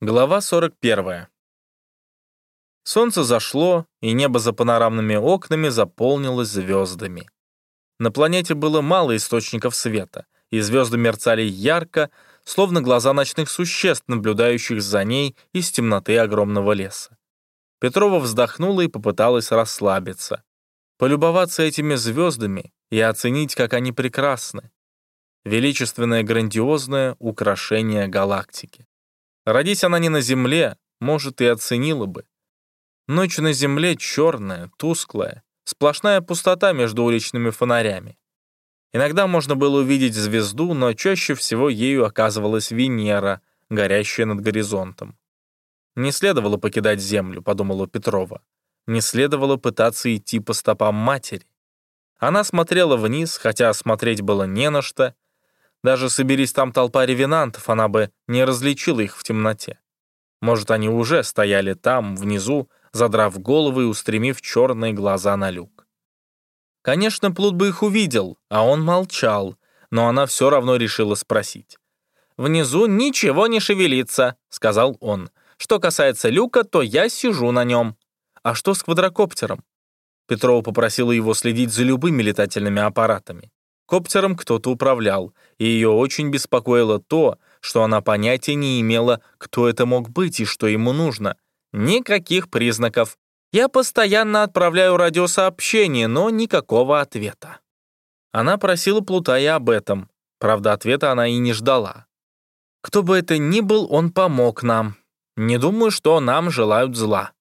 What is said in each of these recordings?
Глава 41. Солнце зашло, и небо за панорамными окнами заполнилось звездами. На планете было мало источников света, и звезды мерцали ярко, словно глаза ночных существ, наблюдающих за ней из темноты огромного леса. Петрова вздохнула и попыталась расслабиться, полюбоваться этими звездами и оценить, как они прекрасны. Величественное грандиозное украшение галактики. Родись она не на земле, может, и оценила бы. Ночь на земле черная, тусклая, сплошная пустота между уличными фонарями. Иногда можно было увидеть звезду, но чаще всего ею оказывалась Венера, горящая над горизонтом. «Не следовало покидать Землю», — подумала Петрова. «Не следовало пытаться идти по стопам матери». Она смотрела вниз, хотя смотреть было не на что, даже соберись там толпа ревенантов, она бы не различила их в темноте. Может, они уже стояли там, внизу, задрав головы и устремив черные глаза на люк. Конечно, Плут бы их увидел, а он молчал, но она все равно решила спросить. «Внизу ничего не шевелится», — сказал он. «Что касается люка, то я сижу на нем». «А что с квадрокоптером?» Петрова попросила его следить за любыми летательными аппаратами. Коптером кто-то управлял, и ее очень беспокоило то, что она понятия не имела, кто это мог быть и что ему нужно. Никаких признаков. Я постоянно отправляю радиосообщения, но никакого ответа. Она просила Плутая об этом. Правда, ответа она и не ждала. Кто бы это ни был, он помог нам. Не думаю, что нам желают зла.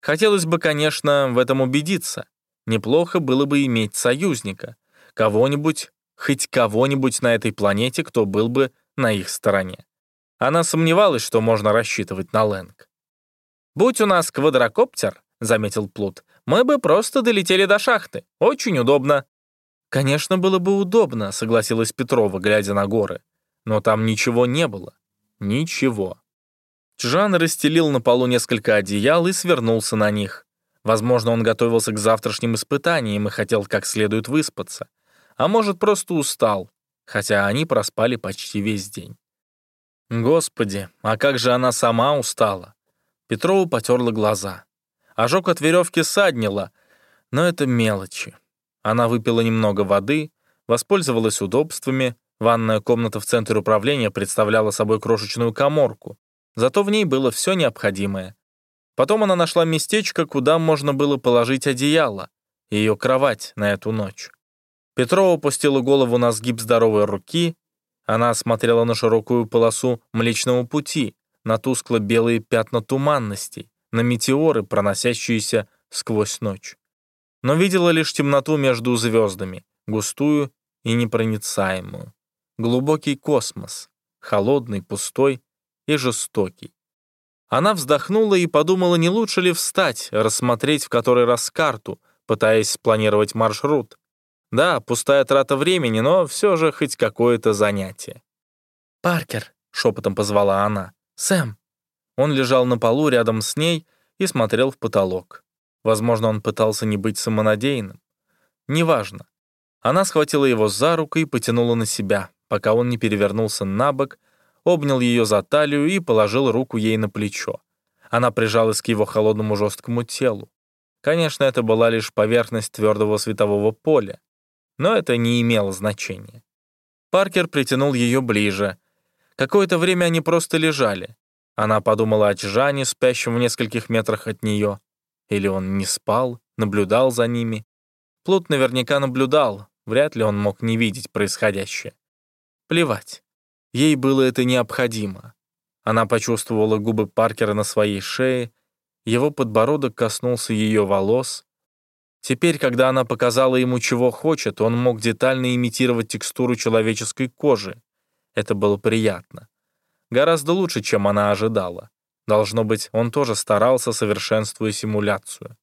Хотелось бы, конечно, в этом убедиться. Неплохо было бы иметь союзника кого-нибудь, хоть кого-нибудь на этой планете, кто был бы на их стороне. Она сомневалась, что можно рассчитывать на Лэнг. «Будь у нас квадрокоптер», — заметил Плут, «мы бы просто долетели до шахты. Очень удобно». «Конечно, было бы удобно», — согласилась Петрова, глядя на горы. Но там ничего не было. Ничего. Чжан расстелил на полу несколько одеял и свернулся на них. Возможно, он готовился к завтрашним испытаниям и хотел как следует выспаться а может, просто устал, хотя они проспали почти весь день. Господи, а как же она сама устала? Петрова потерла глаза. Ожог от веревки саднила, но это мелочи. Она выпила немного воды, воспользовалась удобствами, ванная комната в центре управления представляла собой крошечную коморку, зато в ней было все необходимое. Потом она нашла местечко, куда можно было положить одеяло, ее кровать на эту ночь. Петрова опустила голову на сгиб здоровой руки. Она смотрела на широкую полосу Млечного Пути, на тускло-белые пятна туманностей, на метеоры, проносящиеся сквозь ночь. Но видела лишь темноту между звездами, густую и непроницаемую. Глубокий космос, холодный, пустой и жестокий. Она вздохнула и подумала, не лучше ли встать, рассмотреть в который раз карту, пытаясь спланировать маршрут. Да, пустая трата времени, но все же хоть какое-то занятие. «Паркер», — шепотом позвала она, — «Сэм». Он лежал на полу рядом с ней и смотрел в потолок. Возможно, он пытался не быть самонадеянным. Неважно. Она схватила его за руку и потянула на себя, пока он не перевернулся на бок, обнял ее за талию и положил руку ей на плечо. Она прижалась к его холодному жесткому телу. Конечно, это была лишь поверхность твердого светового поля но это не имело значения. Паркер притянул ее ближе. Какое-то время они просто лежали. Она подумала о Чжане, спящем в нескольких метрах от нее. Или он не спал, наблюдал за ними. Плут наверняка наблюдал, вряд ли он мог не видеть происходящее. Плевать. Ей было это необходимо. Она почувствовала губы Паркера на своей шее, его подбородок коснулся ее волос, Теперь, когда она показала ему, чего хочет, он мог детально имитировать текстуру человеческой кожи. Это было приятно. Гораздо лучше, чем она ожидала. Должно быть, он тоже старался, совершенствуя симуляцию.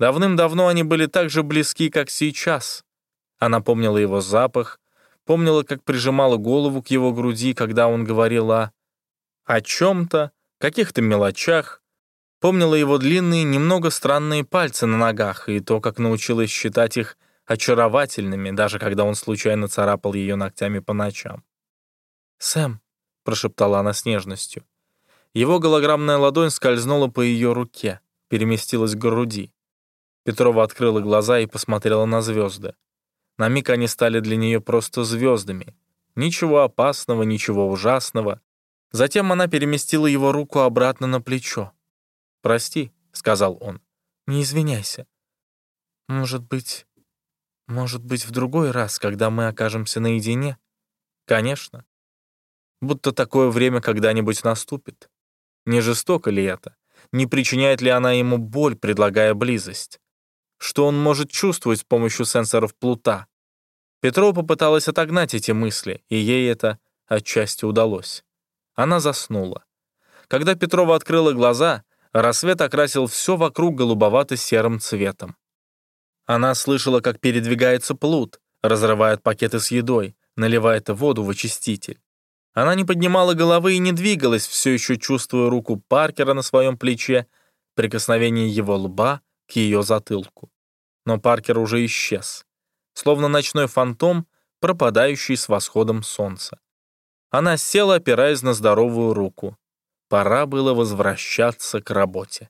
Давным-давно они были так же близки, как сейчас. Она помнила его запах, помнила, как прижимала голову к его груди, когда он говорил о... о чем-то, каких-то мелочах, Помнила его длинные, немного странные пальцы на ногах и то, как научилась считать их очаровательными, даже когда он случайно царапал ее ногтями по ночам. «Сэм», — прошептала она с нежностью, — Его голограммная ладонь скользнула по ее руке, переместилась к груди. Петрова открыла глаза и посмотрела на звезды. На миг они стали для нее просто звездами. Ничего опасного, ничего ужасного. Затем она переместила его руку обратно на плечо. «Прости», — сказал он, — «не извиняйся. Может быть, может быть, в другой раз, когда мы окажемся наедине?» «Конечно. Будто такое время когда-нибудь наступит. Не жестоко ли это? Не причиняет ли она ему боль, предлагая близость? Что он может чувствовать с помощью сенсоров плута? Петрова попыталась отогнать эти мысли, и ей это отчасти удалось. Она заснула. Когда Петрова открыла глаза, рассвет окрасил все вокруг голубовато-серым цветом. Она слышала, как передвигается плут, разрывает пакеты с едой, наливает воду в очиститель. Она не поднимала головы и не двигалась, все еще чувствуя руку Паркера на своем плече, прикосновение его лба к ее затылку. Но Паркер уже исчез, словно ночной фантом, пропадающий с восходом солнца. Она села, опираясь на здоровую руку. Пора было возвращаться к работе.